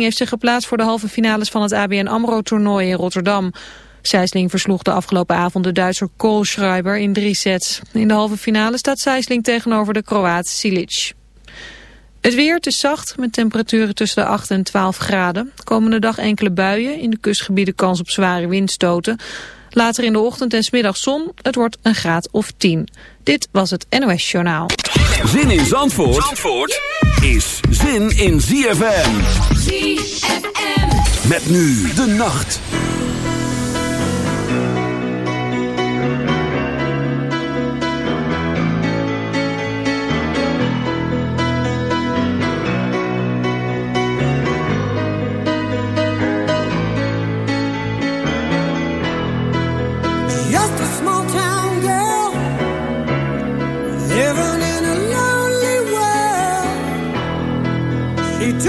Heeft zich geplaatst voor de halve finales van het ABN AMRO-toernooi in Rotterdam. Sijsling versloeg de afgelopen avond de Duitser Kohlschreiber in drie sets. In de halve finale staat Sijsling tegenover de Kroaat Silic. Het weer, is zacht, met temperaturen tussen de 8 en 12 graden. Komende dag enkele buien, in de kustgebieden kans op zware windstoten. Later in de ochtend en smiddag zon, het wordt een graad of 10. Dit was het NOS Journaal. Zin in Zandvoort, Zandvoort is zin in ZFM. ZFM. Met nu de nacht.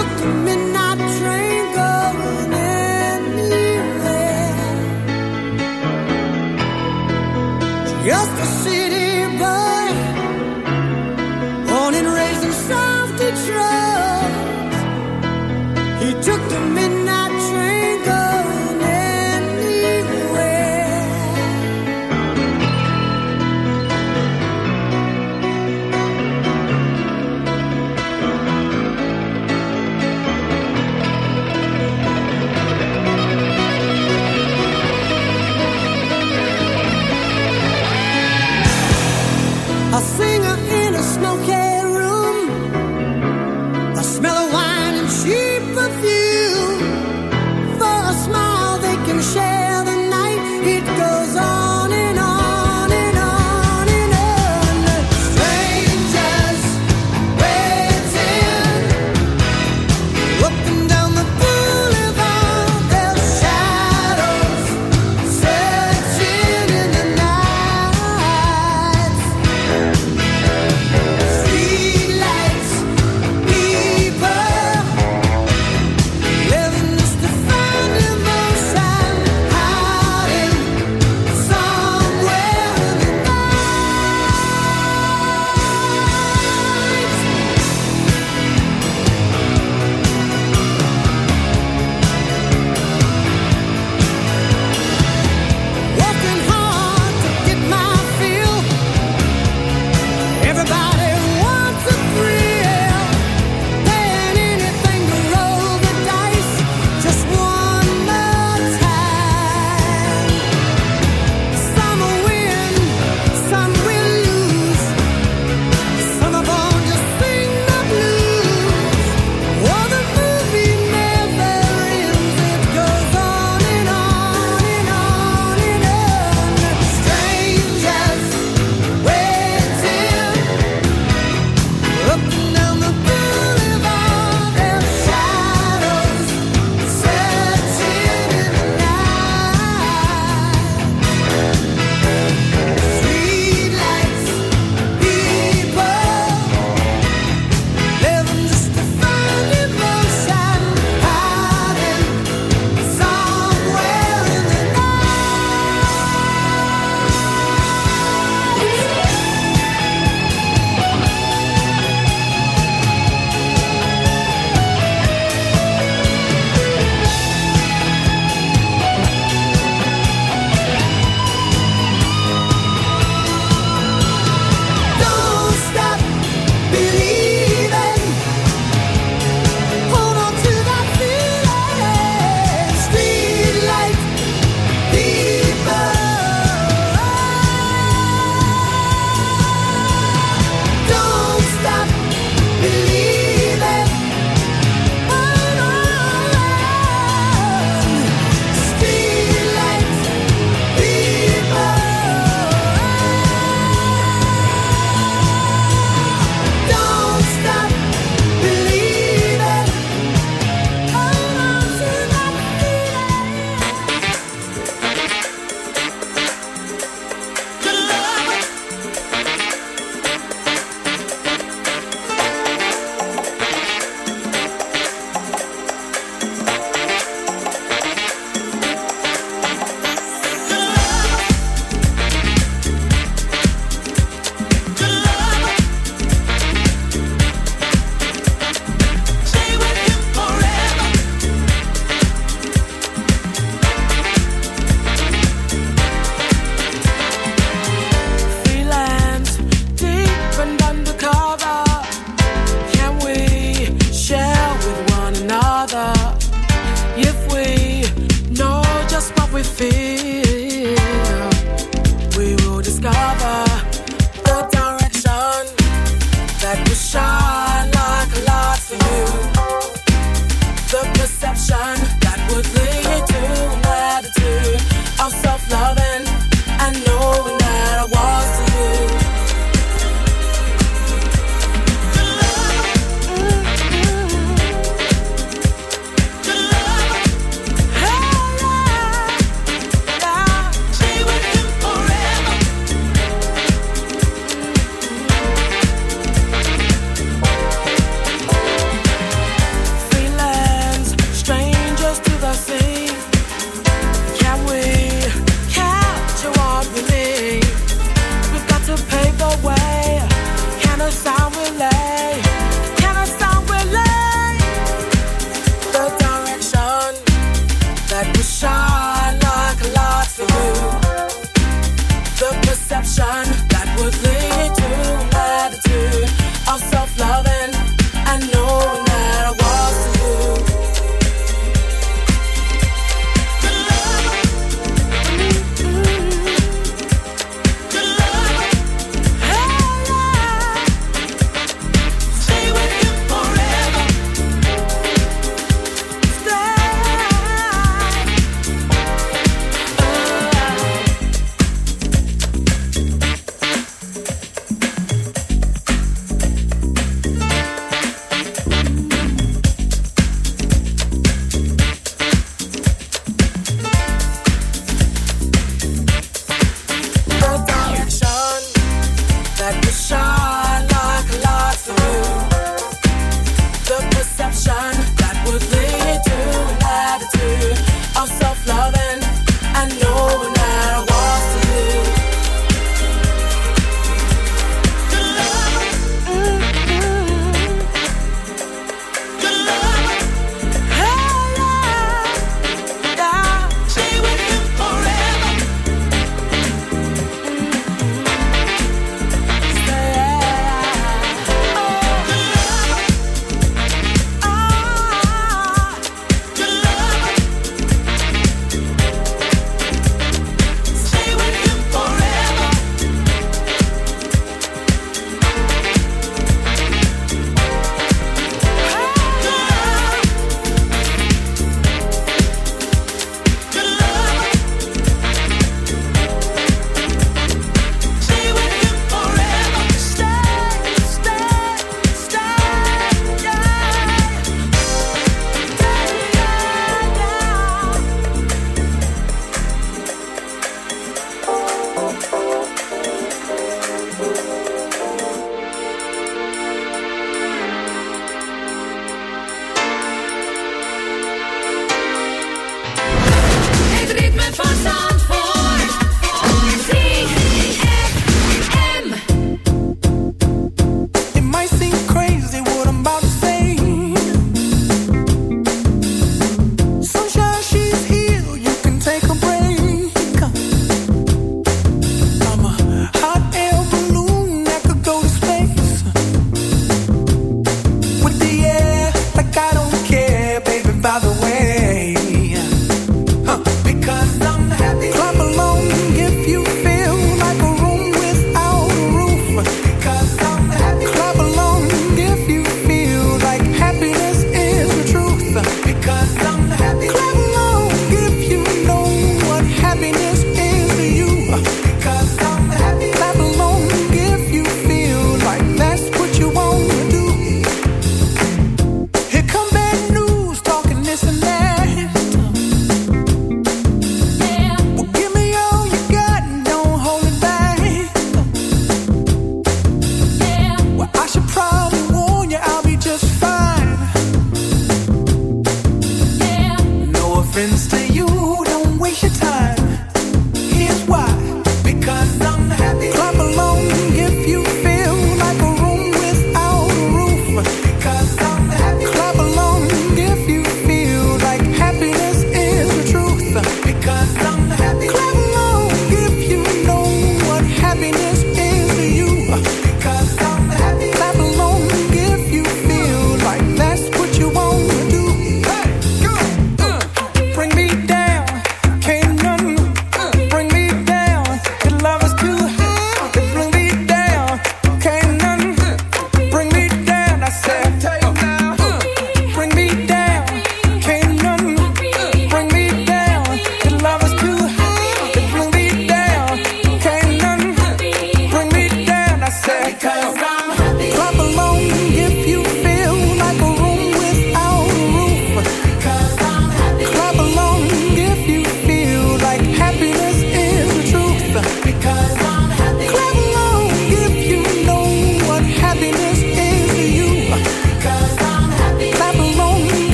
looked at me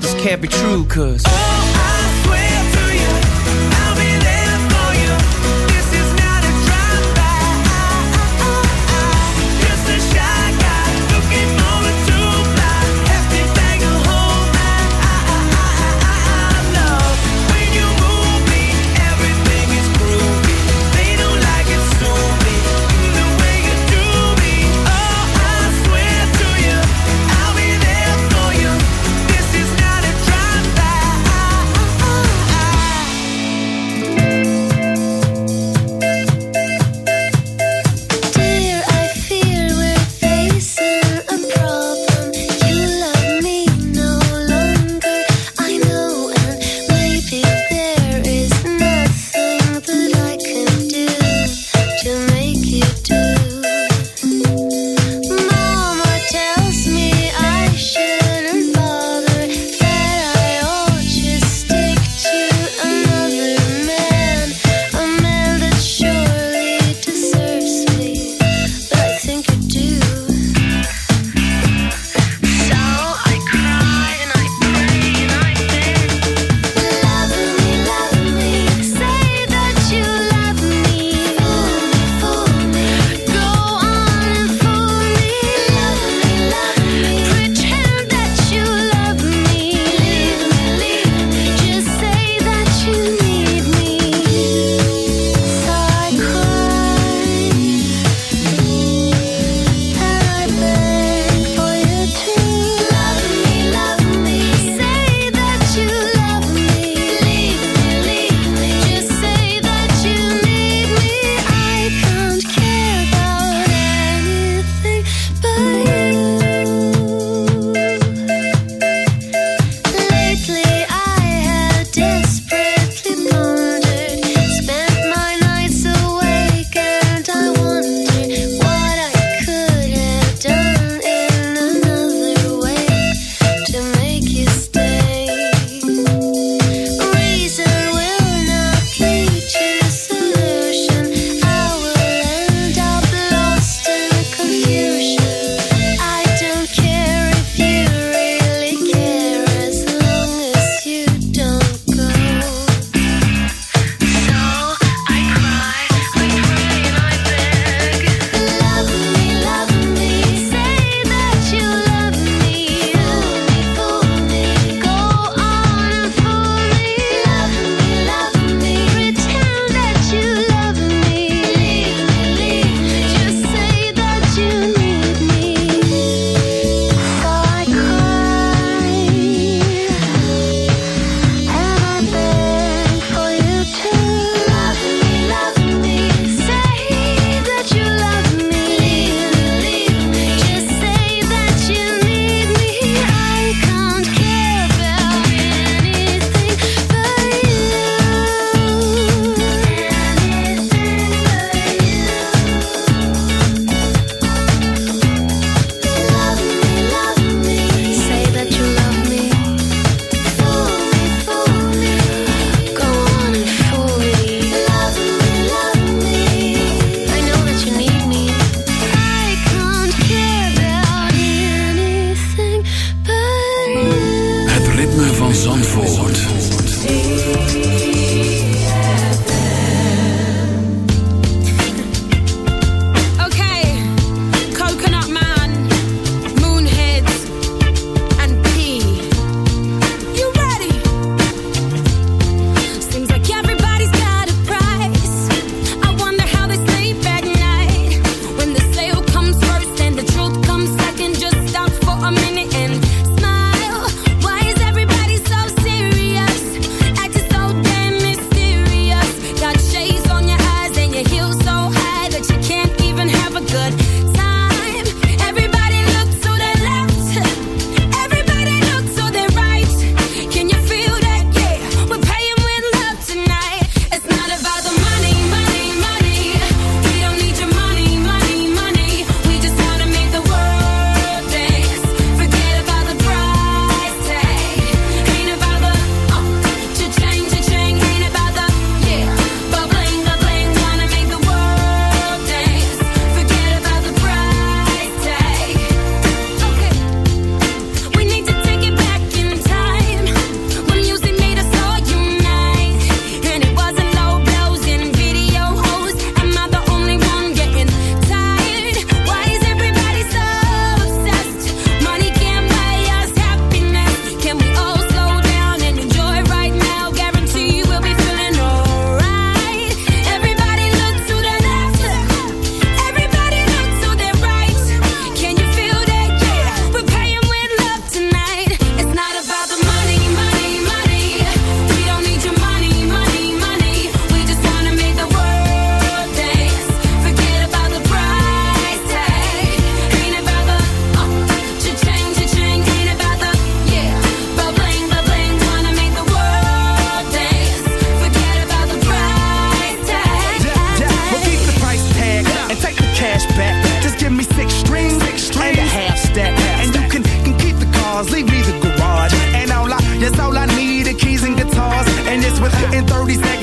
this can't be true, cause. Oh,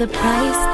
The price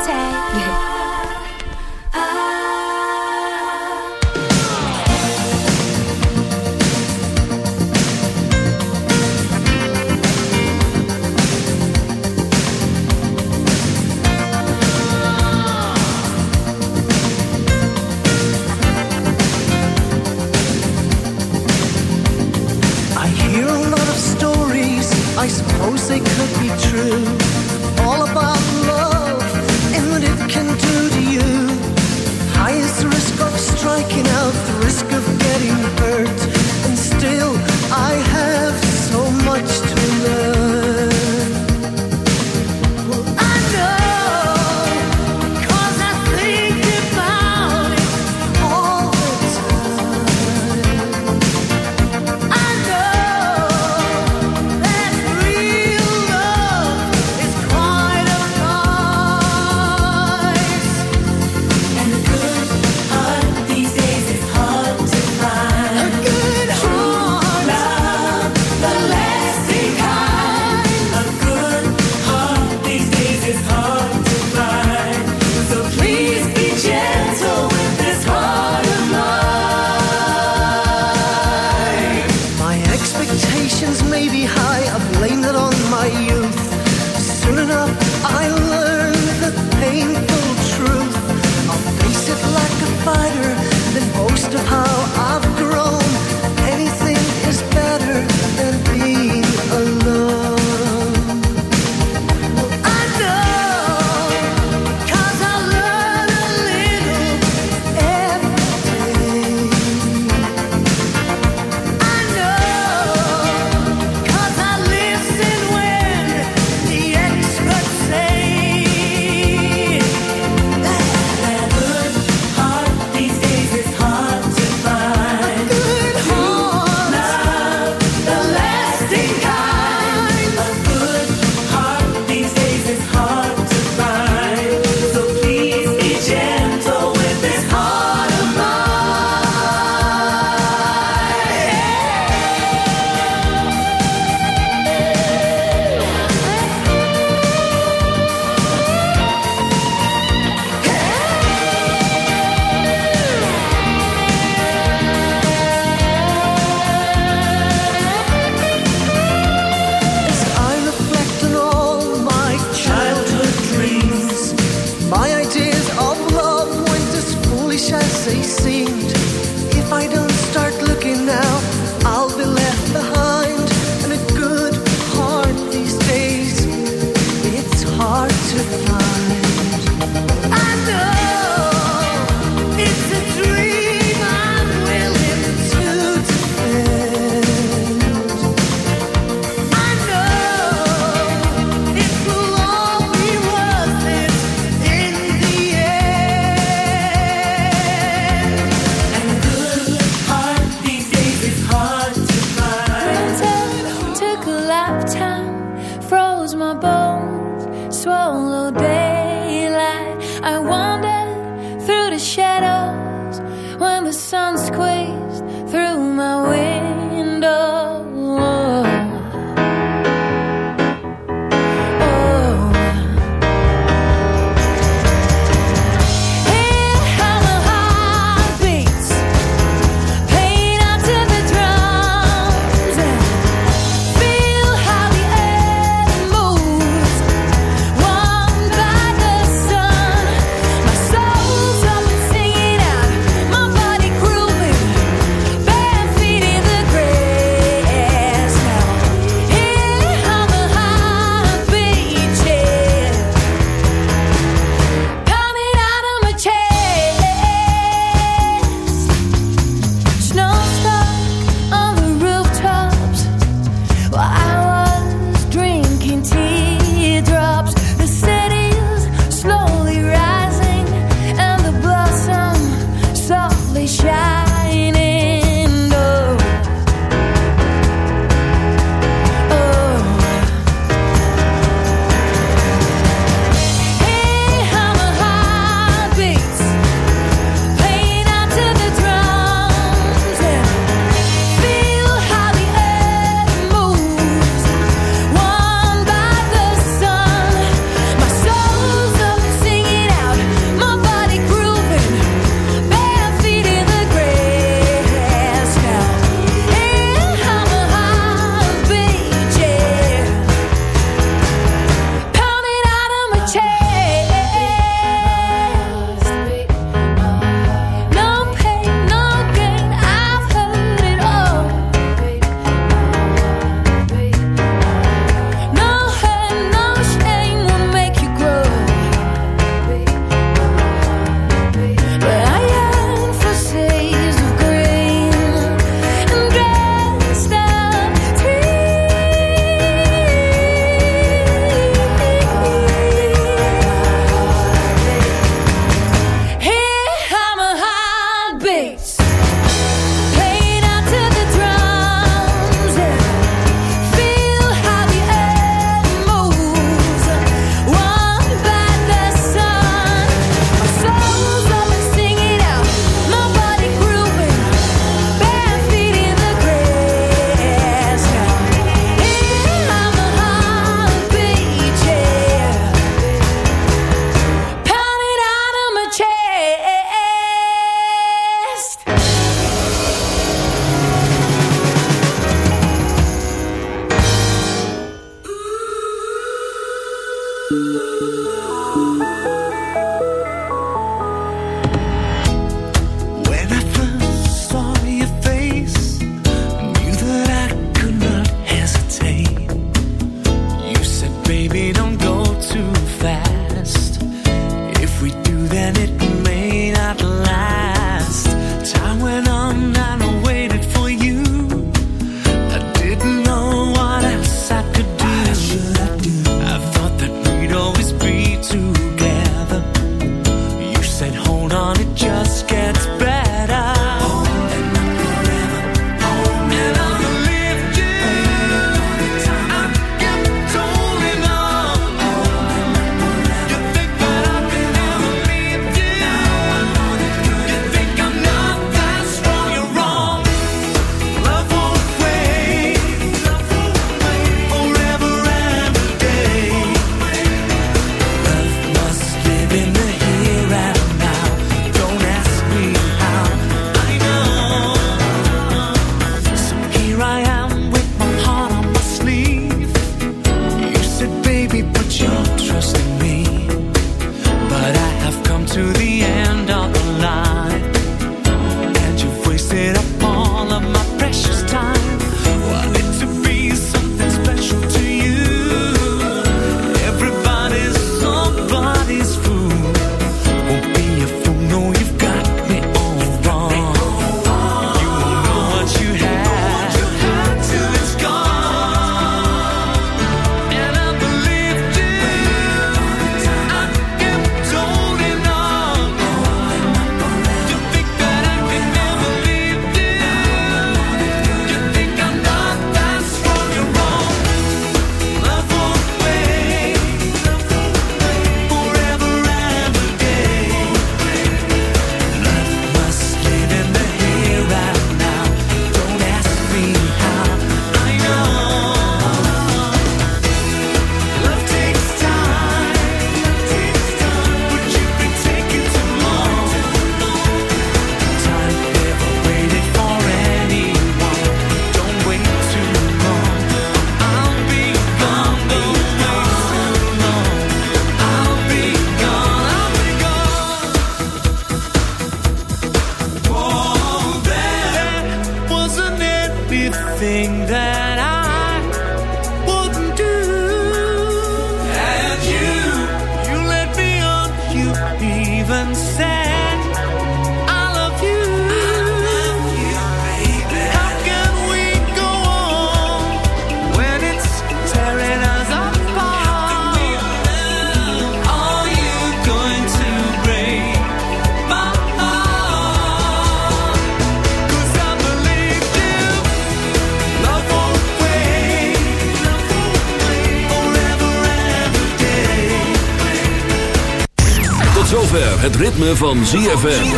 het ritme van ZFM.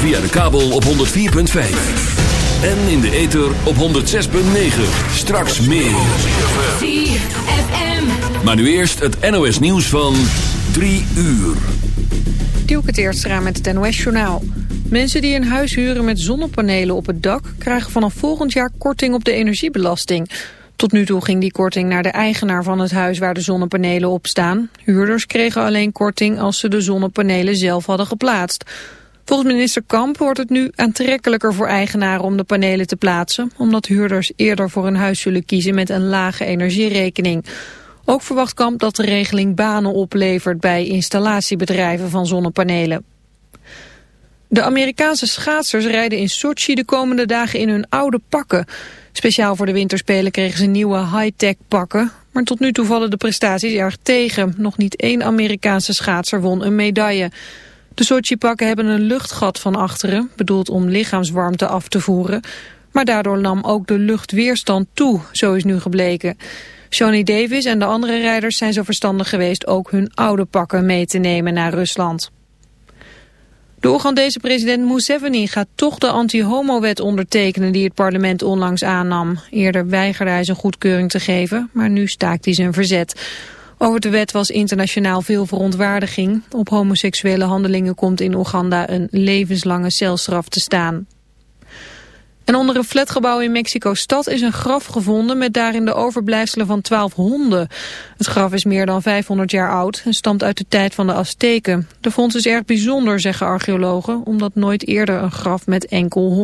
Via de kabel op 104.5. En in de ether op 106.9. Straks meer. ZFM. Maar nu eerst het NOS nieuws van 3 uur. Dielke het eerst raam met het NOS-journaal. Mensen die een huis huren met zonnepanelen op het dak... krijgen vanaf volgend jaar korting op de energiebelasting. Tot nu toe ging die korting naar de eigenaar van het huis waar de zonnepanelen op staan. Huurders kregen alleen korting als ze de zonnepanelen zelf hadden geplaatst. Volgens minister Kamp wordt het nu aantrekkelijker voor eigenaren om de panelen te plaatsen... omdat huurders eerder voor een huis zullen kiezen met een lage energierekening... Ook verwacht Kamp dat de regeling banen oplevert bij installatiebedrijven van zonnepanelen. De Amerikaanse schaatsers rijden in Sochi de komende dagen in hun oude pakken. Speciaal voor de winterspelen kregen ze nieuwe high-tech pakken. Maar tot nu toe vallen de prestaties erg tegen. Nog niet één Amerikaanse schaatser won een medaille. De Sochi-pakken hebben een luchtgat van achteren, bedoeld om lichaamswarmte af te voeren. Maar daardoor nam ook de luchtweerstand toe, zo is nu gebleken. Johnny Davis en de andere rijders zijn zo verstandig geweest ook hun oude pakken mee te nemen naar Rusland. De Oegandese president Museveni gaat toch de anti-homo-wet ondertekenen die het parlement onlangs aannam. Eerder weigerde hij zijn goedkeuring te geven, maar nu staakt hij zijn verzet. Over de wet was internationaal veel verontwaardiging. Op homoseksuele handelingen komt in Oeganda een levenslange celstraf te staan. En onder een flatgebouw in Mexico-stad is een graf gevonden met daarin de overblijfselen van twaalf honden. Het graf is meer dan 500 jaar oud en stamt uit de tijd van de Azteken. De vondst is erg bijzonder, zeggen archeologen, omdat nooit eerder een graf met enkel hond